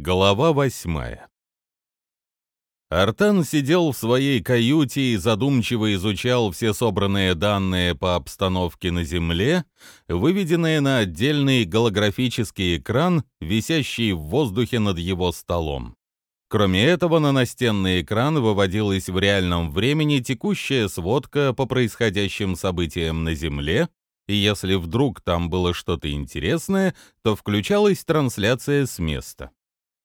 Глава восьмая Артан сидел в своей каюте и задумчиво изучал все собранные данные по обстановке на Земле, выведенные на отдельный голографический экран, висящий в воздухе над его столом. Кроме этого, на настенный экран выводилась в реальном времени текущая сводка по происходящим событиям на Земле, и если вдруг там было что-то интересное, то включалась трансляция с места.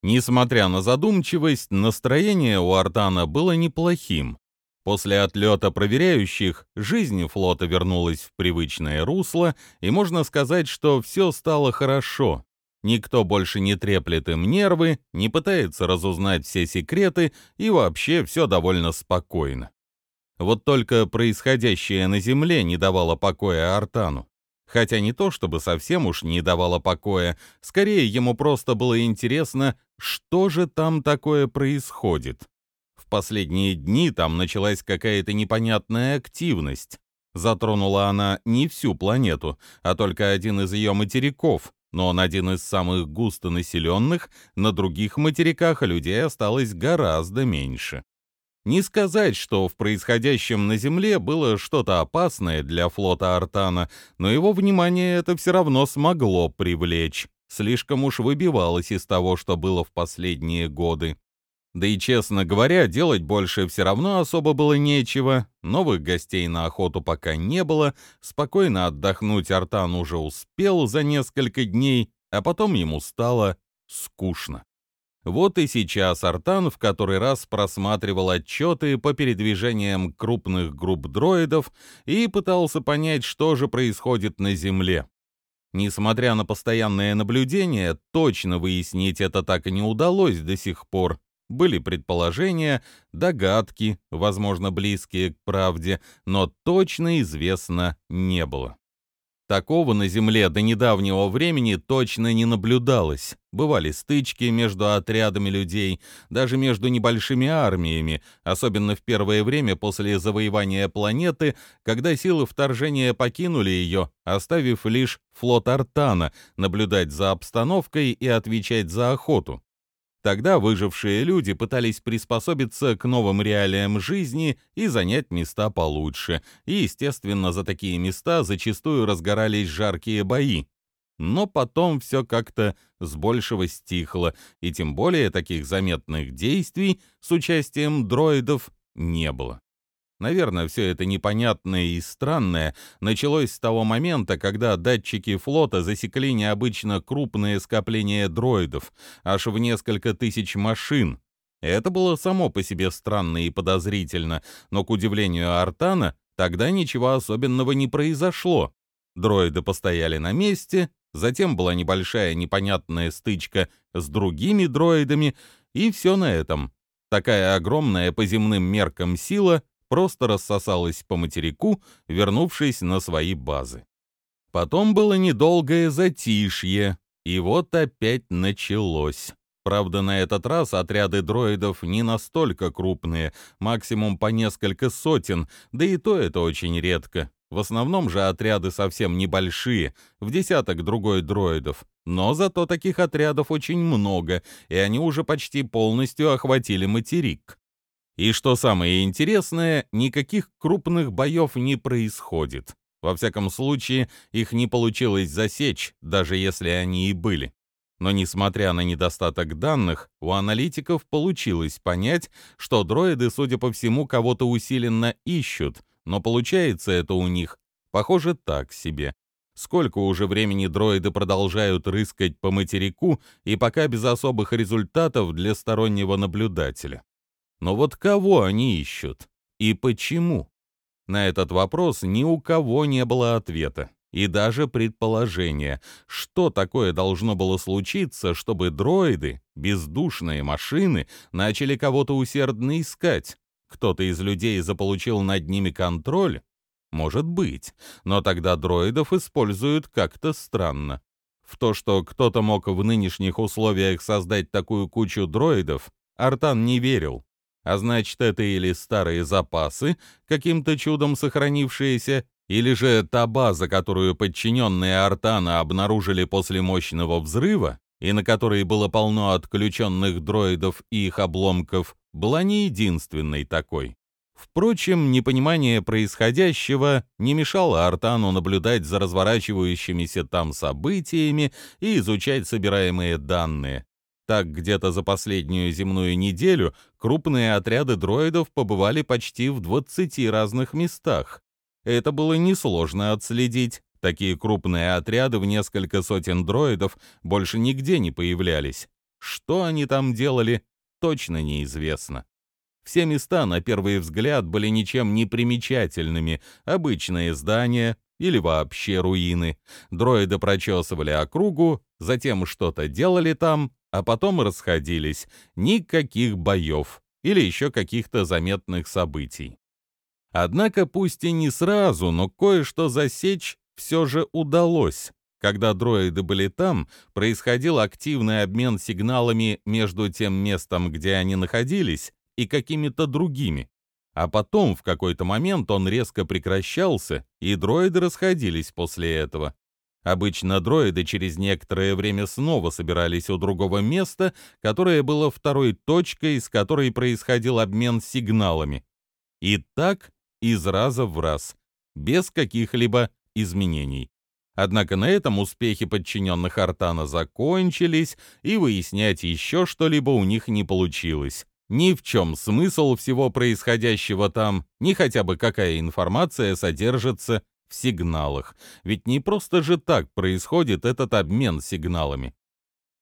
Несмотря на задумчивость, настроение у Артана было неплохим. После отлета проверяющих жизнь флота вернулась в привычное русло, и можно сказать, что все стало хорошо. Никто больше не треплет им нервы, не пытается разузнать все секреты, и вообще все довольно спокойно. Вот только происходящее на Земле не давало покоя Артану. Хотя не то, чтобы совсем уж не давало покоя, скорее ему просто было интересно, что же там такое происходит. В последние дни там началась какая-то непонятная активность. Затронула она не всю планету, а только один из ее материков, но он один из самых густонаселенных, на других материках людей осталось гораздо меньше. Не сказать, что в происходящем на Земле было что-то опасное для флота Артана, но его внимание это все равно смогло привлечь. Слишком уж выбивалось из того, что было в последние годы. Да и, честно говоря, делать больше все равно особо было нечего. Новых гостей на охоту пока не было. Спокойно отдохнуть Артан уже успел за несколько дней, а потом ему стало скучно. Вот и сейчас Артан в который раз просматривал отчеты по передвижениям крупных групп дроидов и пытался понять, что же происходит на Земле. Несмотря на постоянное наблюдение, точно выяснить это так и не удалось до сих пор. Были предположения, догадки, возможно, близкие к правде, но точно известно не было. Такого на Земле до недавнего времени точно не наблюдалось. Бывали стычки между отрядами людей, даже между небольшими армиями, особенно в первое время после завоевания планеты, когда силы вторжения покинули ее, оставив лишь флот Артана наблюдать за обстановкой и отвечать за охоту. Тогда выжившие люди пытались приспособиться к новым реалиям жизни и занять места получше, и, естественно, за такие места зачастую разгорались жаркие бои. Но потом все как-то с большего стихло, и тем более таких заметных действий с участием дроидов не было. Наверное, все это непонятное и странное началось с того момента, когда датчики флота засекли необычно крупные скопления дроидов, аж в несколько тысяч машин. Это было само по себе странно и подозрительно, но, к удивлению Артана, тогда ничего особенного не произошло. Дроиды постояли на месте, затем была небольшая непонятная стычка с другими дроидами, и все на этом. Такая огромная по земным меркам сила просто рассосалась по материку, вернувшись на свои базы. Потом было недолгое затишье, и вот опять началось. Правда, на этот раз отряды дроидов не настолько крупные, максимум по несколько сотен, да и то это очень редко. В основном же отряды совсем небольшие, в десяток другой дроидов. Но зато таких отрядов очень много, и они уже почти полностью охватили материк. И что самое интересное, никаких крупных боев не происходит. Во всяком случае, их не получилось засечь, даже если они и были. Но несмотря на недостаток данных, у аналитиков получилось понять, что дроиды, судя по всему, кого-то усиленно ищут, но получается это у них, похоже, так себе. Сколько уже времени дроиды продолжают рыскать по материку, и пока без особых результатов для стороннего наблюдателя. Но вот кого они ищут? И почему? На этот вопрос ни у кого не было ответа. И даже предположения, что такое должно было случиться, чтобы дроиды, бездушные машины, начали кого-то усердно искать. Кто-то из людей заполучил над ними контроль? Может быть, но тогда дроидов используют как-то странно. В то, что кто-то мог в нынешних условиях создать такую кучу дроидов, Артан не верил. А значит, это или старые запасы, каким-то чудом сохранившиеся, или же та база, которую подчиненные Артана обнаружили после мощного взрыва, и на которой было полно отключенных дроидов и их обломков, была не единственной такой. Впрочем, непонимание происходящего не мешало Артану наблюдать за разворачивающимися там событиями и изучать собираемые данные. Так, где-то за последнюю земную неделю крупные отряды дроидов побывали почти в 20 разных местах. Это было несложно отследить. Такие крупные отряды в несколько сотен дроидов больше нигде не появлялись. Что они там делали, точно неизвестно. Все места, на первый взгляд, были ничем не примечательными. Обычные здания или вообще руины. Дроиды прочесывали округу, затем что-то делали там, а потом расходились. Никаких боев или еще каких-то заметных событий. Однако, пусть и не сразу, но кое-что засечь все же удалось. Когда дроиды были там, происходил активный обмен сигналами между тем местом, где они находились, и какими-то другими. А потом, в какой-то момент, он резко прекращался, и дроиды расходились после этого. Обычно дроиды через некоторое время снова собирались у другого места, которое было второй точкой, с которой происходил обмен сигналами. И так из раза в раз, без каких-либо изменений. Однако на этом успехи подчиненных Артана закончились, и выяснять еще что-либо у них не получилось. Ни в чем смысл всего происходящего там, ни хотя бы какая информация содержится в сигналах. Ведь не просто же так происходит этот обмен сигналами.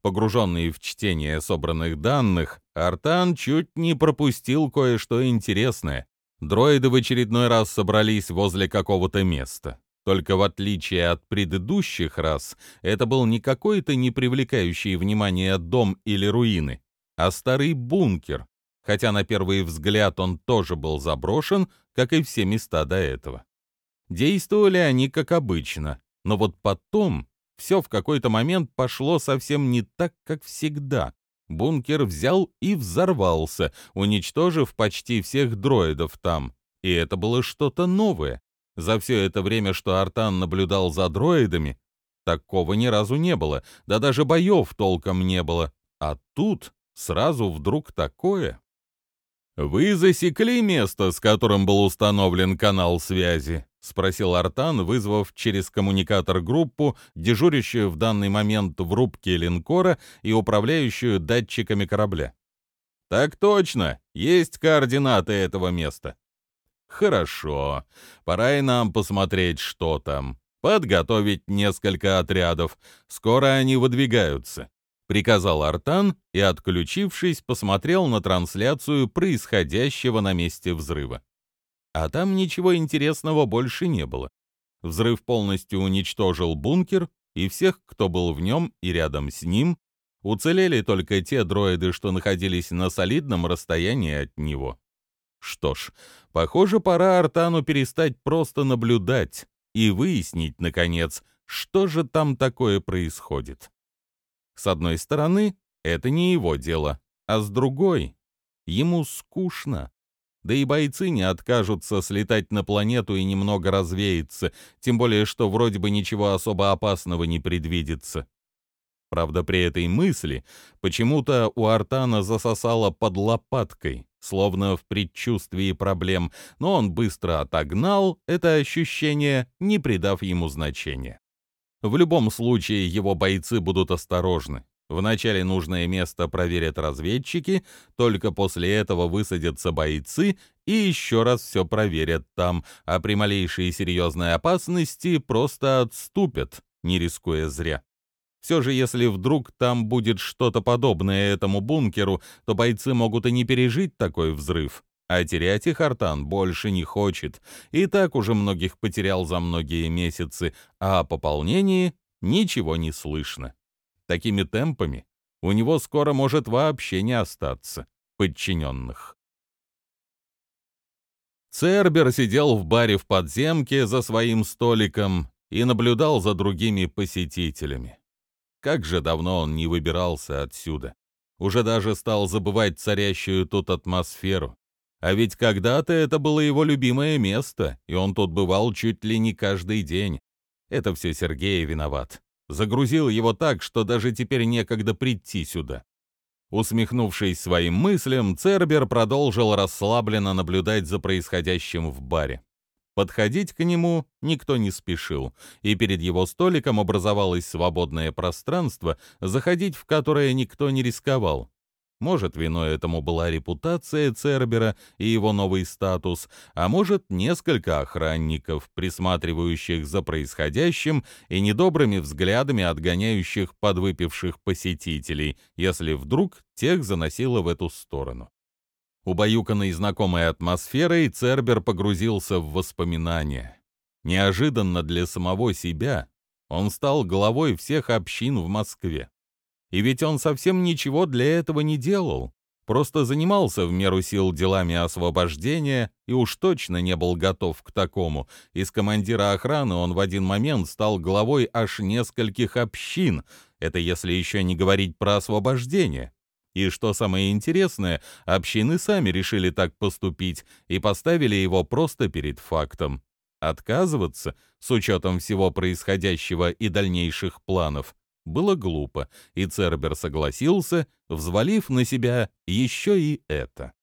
Погруженный в чтение собранных данных, Артан чуть не пропустил кое-что интересное. Дроиды в очередной раз собрались возле какого-то места. Только в отличие от предыдущих раз, это был не какой-то не привлекающий внимание дом или руины, а старый бункер, хотя на первый взгляд он тоже был заброшен, как и все места до этого. Действовали они как обычно, но вот потом все в какой-то момент пошло совсем не так, как всегда. Бункер взял и взорвался, уничтожив почти всех дроидов там. И это было что-то новое. За все это время, что Артан наблюдал за дроидами, такого ни разу не было, да даже боев толком не было. А тут сразу вдруг такое. «Вы засекли место, с которым был установлен канал связи?» — спросил Артан, вызвав через коммуникатор группу, дежурящую в данный момент в рубке линкора и управляющую датчиками корабля. «Так точно, есть координаты этого места». «Хорошо, пора и нам посмотреть, что там. Подготовить несколько отрядов. Скоро они выдвигаются приказал Артан и, отключившись, посмотрел на трансляцию происходящего на месте взрыва. А там ничего интересного больше не было. Взрыв полностью уничтожил бункер и всех, кто был в нем и рядом с ним. Уцелели только те дроиды, что находились на солидном расстоянии от него. Что ж, похоже, пора Артану перестать просто наблюдать и выяснить, наконец, что же там такое происходит. С одной стороны, это не его дело, а с другой — ему скучно. Да и бойцы не откажутся слетать на планету и немного развеяться, тем более что вроде бы ничего особо опасного не предвидится. Правда, при этой мысли почему-то у Артана засосало под лопаткой, словно в предчувствии проблем, но он быстро отогнал это ощущение, не придав ему значения. В любом случае его бойцы будут осторожны. Вначале нужное место проверят разведчики, только после этого высадятся бойцы и еще раз все проверят там, а при малейшей серьезной опасности просто отступят, не рискуя зря. Все же, если вдруг там будет что-то подобное этому бункеру, то бойцы могут и не пережить такой взрыв. А терять их Артан больше не хочет. И так уже многих потерял за многие месяцы, а о пополнении ничего не слышно. Такими темпами у него скоро может вообще не остаться подчиненных. Цербер сидел в баре в подземке за своим столиком и наблюдал за другими посетителями. Как же давно он не выбирался отсюда. Уже даже стал забывать царящую тут атмосферу. А ведь когда-то это было его любимое место, и он тут бывал чуть ли не каждый день. Это все Сергей виноват. загрузил его так, что даже теперь некогда прийти сюда. Усмехнувшись своим мыслям, Цербер продолжил расслабленно наблюдать за происходящим в баре. Подходить к нему никто не спешил, и перед его столиком образовалось свободное пространство, заходить в которое никто не рисковал. Может, виной этому была репутация Цербера и его новый статус, а может, несколько охранников, присматривающих за происходящим и недобрыми взглядами отгоняющих подвыпивших посетителей, если вдруг тех заносило в эту сторону. Убаюканный знакомой атмосферой, Цербер погрузился в воспоминания. Неожиданно для самого себя он стал главой всех общин в Москве. И ведь он совсем ничего для этого не делал, просто занимался в меру сил делами освобождения и уж точно не был готов к такому. Из командира охраны он в один момент стал главой аж нескольких общин, это если еще не говорить про освобождение. И что самое интересное, общины сами решили так поступить и поставили его просто перед фактом. Отказываться, с учетом всего происходящего и дальнейших планов, было глупо, и Цербер согласился, взвалив на себя еще и это.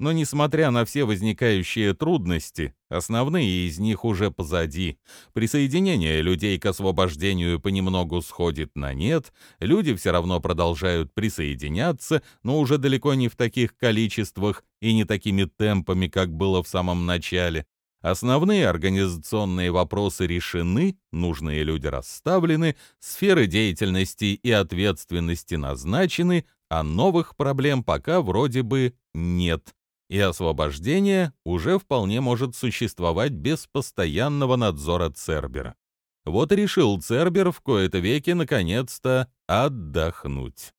Но несмотря на все возникающие трудности, основные из них уже позади. Присоединение людей к освобождению понемногу сходит на нет, люди все равно продолжают присоединяться, но уже далеко не в таких количествах и не такими темпами, как было в самом начале. Основные организационные вопросы решены, нужные люди расставлены, сферы деятельности и ответственности назначены, а новых проблем пока вроде бы нет. И освобождение уже вполне может существовать без постоянного надзора Цербера. Вот и решил Цербер в кои-то веки наконец-то отдохнуть.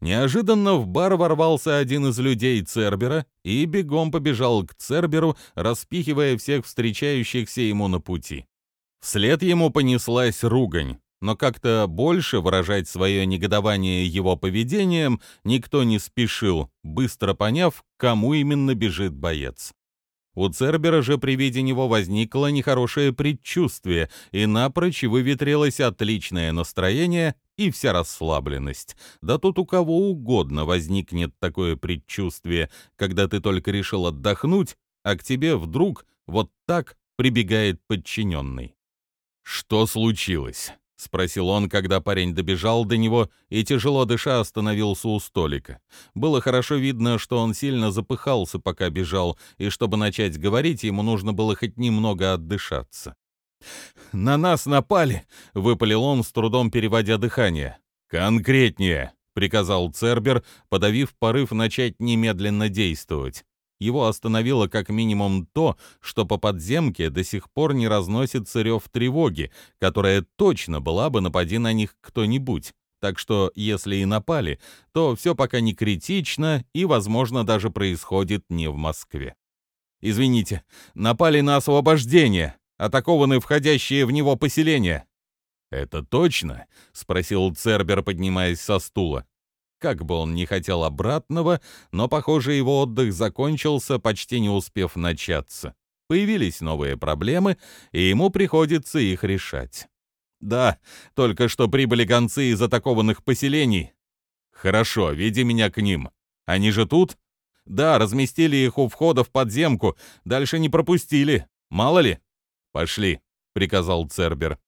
Неожиданно в бар ворвался один из людей Цербера и бегом побежал к Церберу, распихивая всех встречающихся ему на пути. Вслед ему понеслась ругань, но как-то больше выражать свое негодование его поведением никто не спешил, быстро поняв, кому именно бежит боец. У Цербера же при виде него возникло нехорошее предчувствие, и напрочь выветрилось отличное настроение и вся расслабленность. Да тут у кого угодно возникнет такое предчувствие, когда ты только решил отдохнуть, а к тебе вдруг вот так прибегает подчиненный. «Что случилось?» — спросил он, когда парень добежал до него и, тяжело дыша, остановился у столика. Было хорошо видно, что он сильно запыхался, пока бежал, и чтобы начать говорить, ему нужно было хоть немного отдышаться. «На нас напали!» — выпалил он, с трудом переводя дыхание. «Конкретнее!» — приказал Цербер, подавив порыв начать немедленно действовать. Его остановило как минимум то, что по подземке до сих пор не разносится рев тревоги, которая точно была бы напади на них кто-нибудь. Так что, если и напали, то все пока не критично и, возможно, даже происходит не в Москве. «Извините, напали на освобождение, атакованы входящие в него поселения». «Это точно?» — спросил Цербер, поднимаясь со стула. Как бы он ни хотел обратного, но, похоже, его отдых закончился, почти не успев начаться. Появились новые проблемы, и ему приходится их решать. Да, только что прибыли гонцы из атакованных поселений. Хорошо, веди меня к ним. Они же тут? Да, разместили их у входа в подземку, дальше не пропустили. Мало ли? Пошли, приказал Цербер.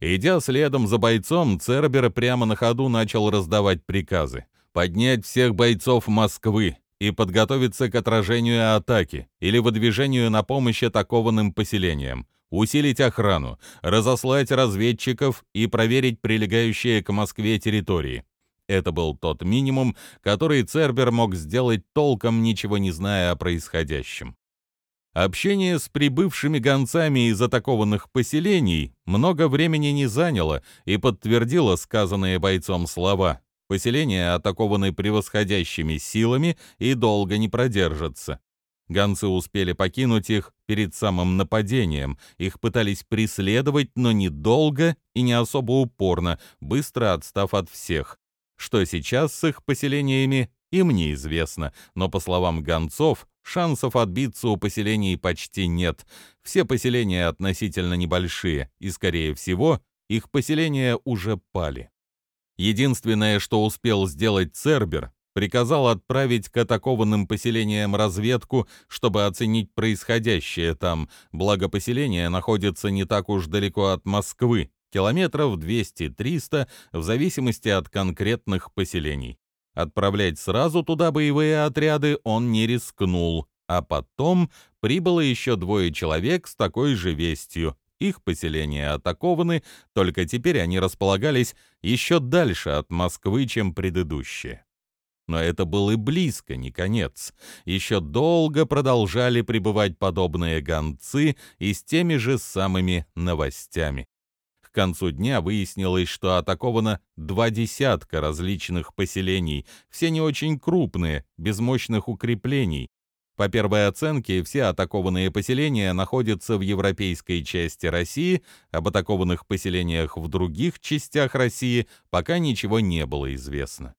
Идя следом за бойцом, Цербер прямо на ходу начал раздавать приказы. Поднять всех бойцов Москвы и подготовиться к отражению атаки или выдвижению на помощь атакованным поселениям, усилить охрану, разослать разведчиков и проверить прилегающие к Москве территории. Это был тот минимум, который Цербер мог сделать толком, ничего не зная о происходящем. Общение с прибывшими гонцами из атакованных поселений много времени не заняло и подтвердило сказанные бойцом слова. Поселения атакованы превосходящими силами и долго не продержатся. Гонцы успели покинуть их перед самым нападением. Их пытались преследовать, но недолго и не особо упорно, быстро отстав от всех. Что сейчас с их поселениями, им неизвестно, но, по словам гонцов, шансов отбиться у поселений почти нет. Все поселения относительно небольшие, и, скорее всего, их поселения уже пали. Единственное, что успел сделать Цербер, приказал отправить к атакованным поселениям разведку, чтобы оценить происходящее там, благо поселение находится не так уж далеко от Москвы, километров 200-300 в зависимости от конкретных поселений. Отправлять сразу туда боевые отряды он не рискнул, а потом прибыло еще двое человек с такой же вестью. Их поселения атакованы, только теперь они располагались еще дальше от Москвы, чем предыдущие. Но это был и близко не конец. Еще долго продолжали пребывать подобные гонцы и с теми же самыми новостями. К концу дня выяснилось, что атаковано два десятка различных поселений, все не очень крупные, без мощных укреплений. По первой оценке, все атакованные поселения находятся в европейской части России, об атакованных поселениях в других частях России пока ничего не было известно.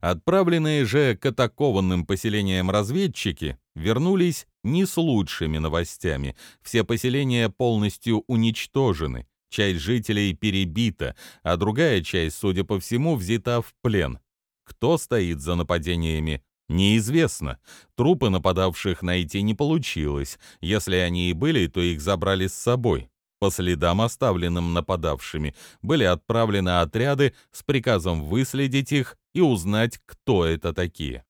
Отправленные же к атакованным поселениям разведчики вернулись не с лучшими новостями. Все поселения полностью уничтожены, часть жителей перебита, а другая часть, судя по всему, взята в плен. Кто стоит за нападениями, неизвестно. Трупы нападавших найти не получилось. Если они и были, то их забрали с собой. По следам, оставленным нападавшими, были отправлены отряды с приказом выследить их и узнать, кто это такие.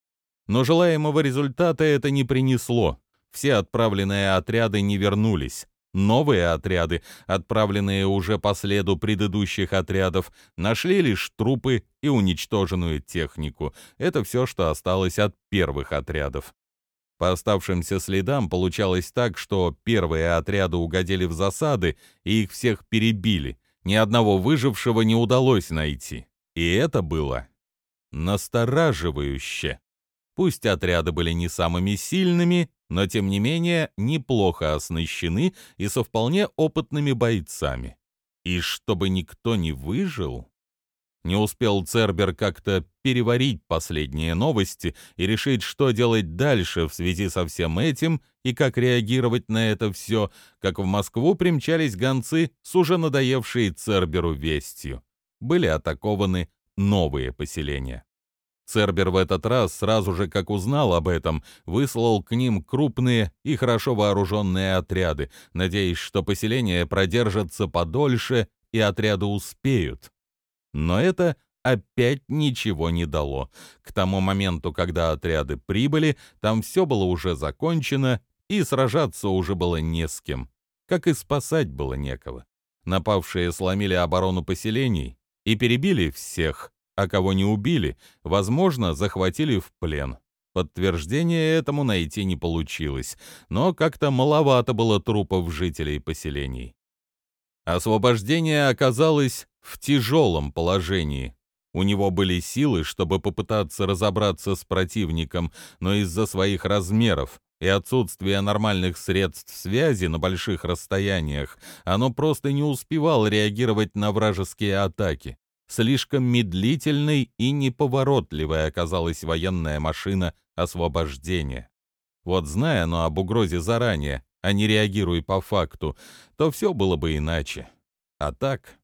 Но желаемого результата это не принесло. Все отправленные отряды не вернулись. Новые отряды, отправленные уже по следу предыдущих отрядов, нашли лишь трупы и уничтоженную технику. Это все, что осталось от первых отрядов. По оставшимся следам получалось так, что первые отряды угодили в засады и их всех перебили. Ни одного выжившего не удалось найти. И это было настораживающе. Пусть отряды были не самыми сильными, но тем не менее неплохо оснащены и со вполне опытными бойцами. И чтобы никто не выжил... Не успел Цербер как-то переварить последние новости и решить, что делать дальше в связи со всем этим и как реагировать на это все, как в Москву примчались гонцы с уже надоевшей Церберу вестью. Были атакованы новые поселения. Цербер в этот раз, сразу же как узнал об этом, выслал к ним крупные и хорошо вооруженные отряды, надеясь, что поселения продержатся подольше и отряды успеют. Но это опять ничего не дало. К тому моменту, когда отряды прибыли, там все было уже закончено, и сражаться уже было не с кем, как и спасать было некого. Напавшие сломили оборону поселений и перебили всех, а кого не убили, возможно, захватили в плен. Подтверждения этому найти не получилось, но как-то маловато было трупов жителей поселений. Освобождение оказалось в тяжелом положении. У него были силы, чтобы попытаться разобраться с противником, но из-за своих размеров и отсутствия нормальных средств связи на больших расстояниях оно просто не успевало реагировать на вражеские атаки. Слишком медлительной и неповоротливой оказалась военная машина освобождения. Вот зная оно об угрозе заранее, а не реагируя по факту, то все было бы иначе. А так...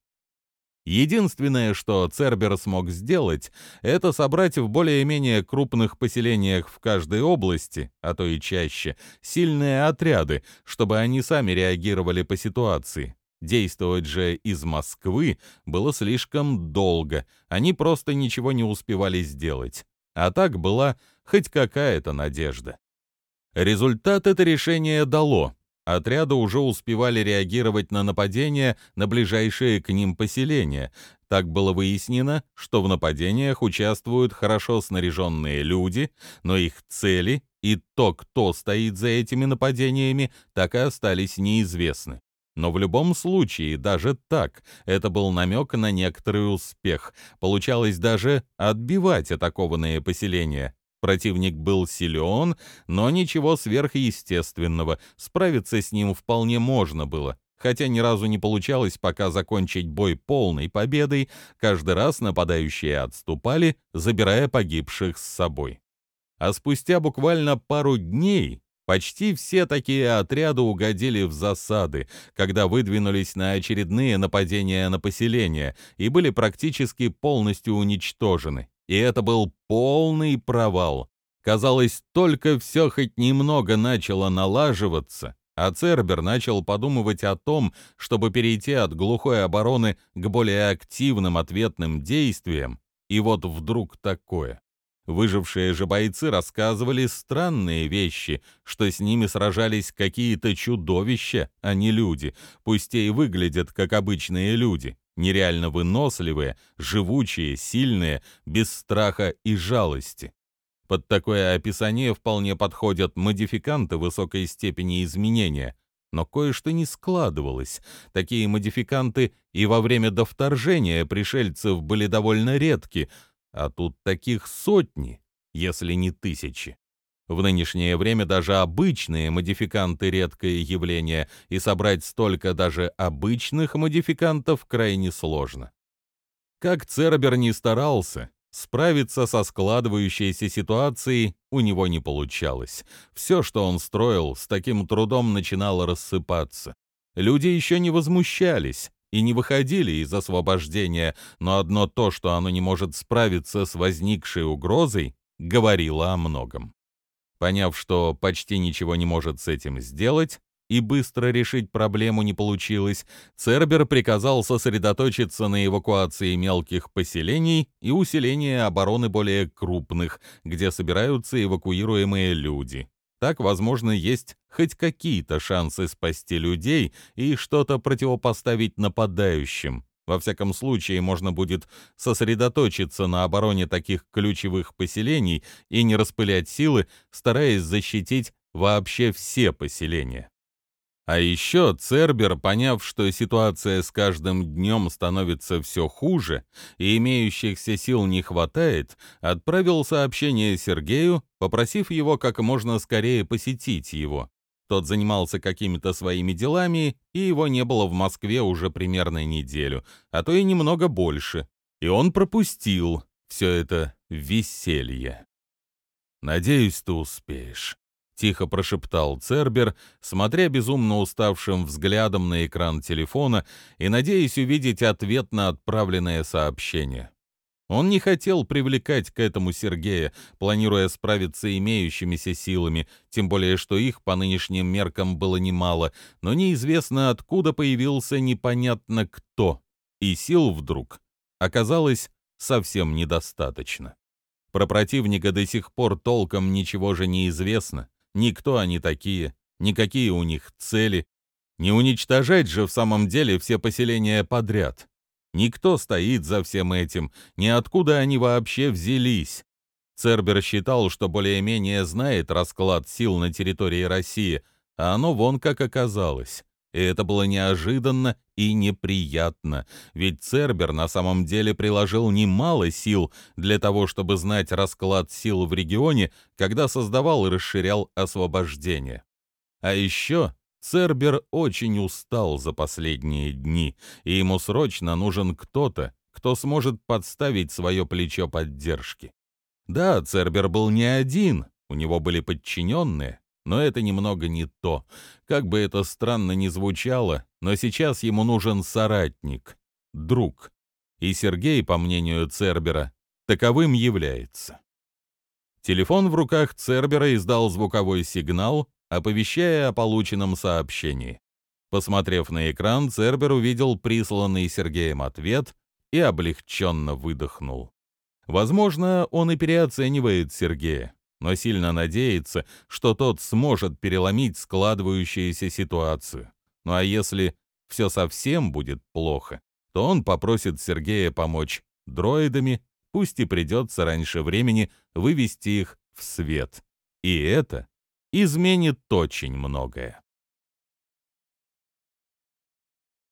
Единственное, что Цербер смог сделать, это собрать в более-менее крупных поселениях в каждой области, а то и чаще, сильные отряды, чтобы они сами реагировали по ситуации. Действовать же из Москвы было слишком долго, они просто ничего не успевали сделать. А так была хоть какая-то надежда. Результат это решение дало. Отряды уже успевали реагировать на нападения на ближайшие к ним поселения. Так было выяснено, что в нападениях участвуют хорошо снаряженные люди, но их цели и то, кто стоит за этими нападениями, так и остались неизвестны. Но в любом случае, даже так, это был намек на некоторый успех. Получалось даже отбивать атакованные поселения. Противник был силен, но ничего сверхъестественного. Справиться с ним вполне можно было. Хотя ни разу не получалось пока закончить бой полной победой, каждый раз нападающие отступали, забирая погибших с собой. А спустя буквально пару дней Почти все такие отряды угодили в засады, когда выдвинулись на очередные нападения на поселение и были практически полностью уничтожены. И это был полный провал. Казалось, только все хоть немного начало налаживаться, а Цербер начал подумывать о том, чтобы перейти от глухой обороны к более активным ответным действиям, и вот вдруг такое. Выжившие же бойцы рассказывали странные вещи, что с ними сражались какие-то чудовища, а не люди, пусть и выглядят как обычные люди, нереально выносливые, живучие, сильные, без страха и жалости. Под такое описание вполне подходят модификанты высокой степени изменения, но кое-что не складывалось. Такие модификанты и во время до вторжения пришельцев были довольно редки, а тут таких сотни, если не тысячи. В нынешнее время даже обычные модификанты — редкое явление, и собрать столько даже обычных модификантов крайне сложно. Как Цербер не старался, справиться со складывающейся ситуацией у него не получалось. Все, что он строил, с таким трудом начинало рассыпаться. Люди еще не возмущались, и не выходили из освобождения, но одно то, что оно не может справиться с возникшей угрозой, говорило о многом. Поняв, что почти ничего не может с этим сделать, и быстро решить проблему не получилось, Цербер приказал сосредоточиться на эвакуации мелких поселений и усилении обороны более крупных, где собираются эвакуируемые люди. Так, возможно, есть хоть какие-то шансы спасти людей и что-то противопоставить нападающим. Во всяком случае, можно будет сосредоточиться на обороне таких ключевых поселений и не распылять силы, стараясь защитить вообще все поселения. А еще Цербер, поняв, что ситуация с каждым днем становится все хуже и имеющихся сил не хватает, отправил сообщение Сергею, попросив его как можно скорее посетить его. Тот занимался какими-то своими делами, и его не было в Москве уже примерно неделю, а то и немного больше. И он пропустил все это веселье. «Надеюсь, ты успеешь», — тихо прошептал Цербер, смотря безумно уставшим взглядом на экран телефона и надеясь увидеть ответ на отправленное сообщение. Он не хотел привлекать к этому Сергея, планируя справиться имеющимися силами, тем более что их по нынешним меркам было немало, но неизвестно откуда появился непонятно кто, и сил вдруг оказалось совсем недостаточно. Про противника до сих пор толком ничего же не известно, Никто они такие, никакие у них цели. Не уничтожать же в самом деле все поселения подряд. Никто стоит за всем этим, ниоткуда они вообще взялись. Цербер считал, что более-менее знает расклад сил на территории России, а оно вон как оказалось. И это было неожиданно и неприятно, ведь Цербер на самом деле приложил немало сил для того, чтобы знать расклад сил в регионе, когда создавал и расширял освобождение. А еще Цербер очень устал за последние дни, и ему срочно нужен кто-то, кто сможет подставить свое плечо поддержки. Да, Цербер был не один, у него были подчиненные, но это немного не то. Как бы это странно ни звучало, но сейчас ему нужен соратник, друг. И Сергей, по мнению Цербера, таковым является. Телефон в руках Цербера издал звуковой сигнал, оповещая о полученном сообщении. Посмотрев на экран, Цербер увидел присланный Сергеем ответ и облегченно выдохнул. Возможно, он и переоценивает Сергея но сильно надеется, что тот сможет переломить складывающуюся ситуацию. Ну а если все совсем будет плохо, то он попросит Сергея помочь дроидами, пусть и придется раньше времени вывести их в свет. И это изменит очень многое.